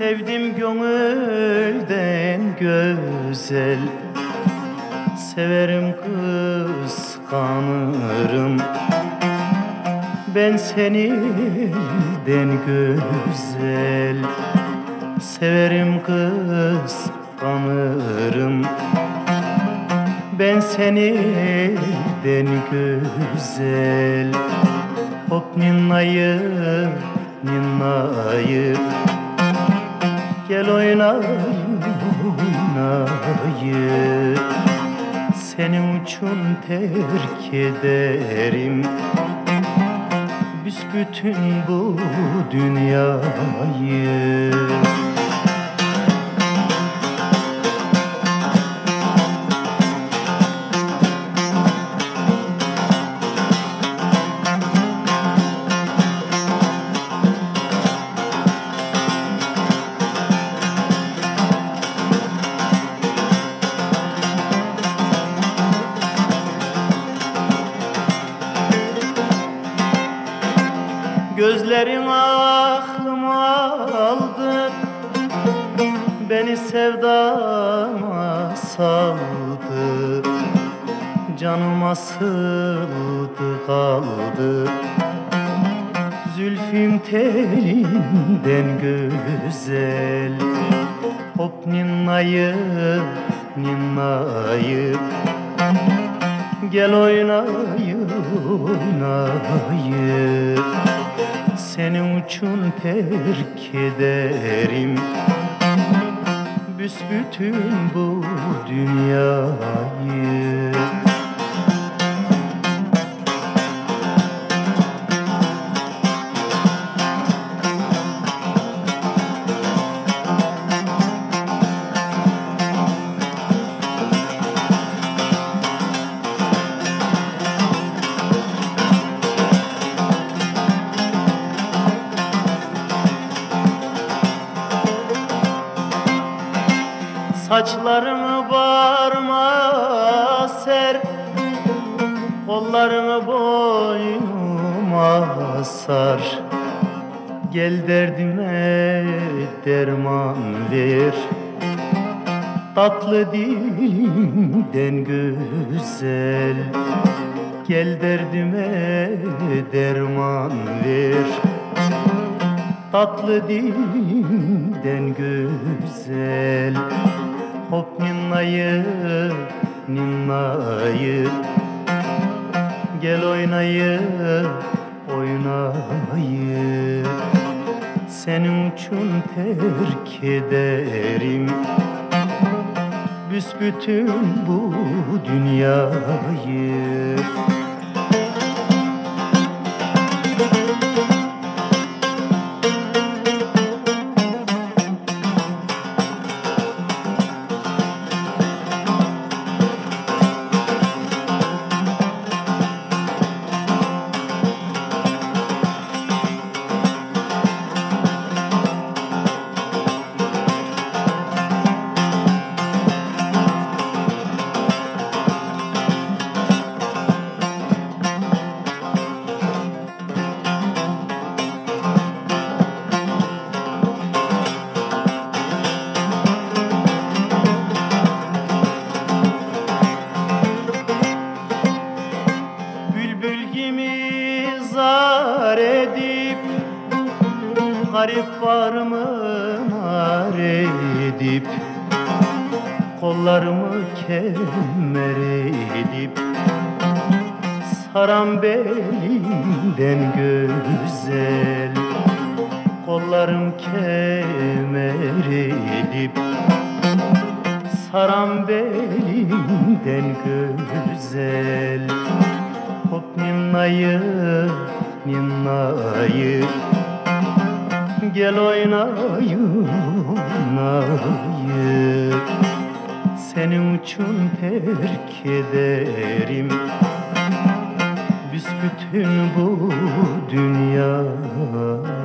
Sevdim gönülden güzel. Severim kıskanırım. Ben seninden güzel. Severim kıskanırım. Ben seninden güzel. Hop ninnayı, ninnayı Gel oynayı Senin için terk ederim. Büsbütün bu dünyayı Gözlerin aklımı aldı. Beni sevdama saldı. Canıma sığdı kaldı. Zülfüm telinden güzel. Hop ninnayı, ninnayı Gel oynayı, oynayı Senin için terk ederim. Büsbütün bu dünyayı Saçlarını bağrıma ser Kollarını boynuma sar. Gel derdime derman ver Tatlı dilinden güzel. Gel derdime derman ver Tatlı dilinden güzel Hop ninnayı, ninnayı Gel oynayı, oynayı. Senin için terk ederim. Büsbütün bu dünyayı edip Garip varımı nar edip Kollarımı kemer edip Saran belinden güzel Kollarım kemer edip Saran belinden güzel Hop ninnayı ninnayı Gel oynayın, oynayın Senin için terk ederim. Büsbütün bu dünyayı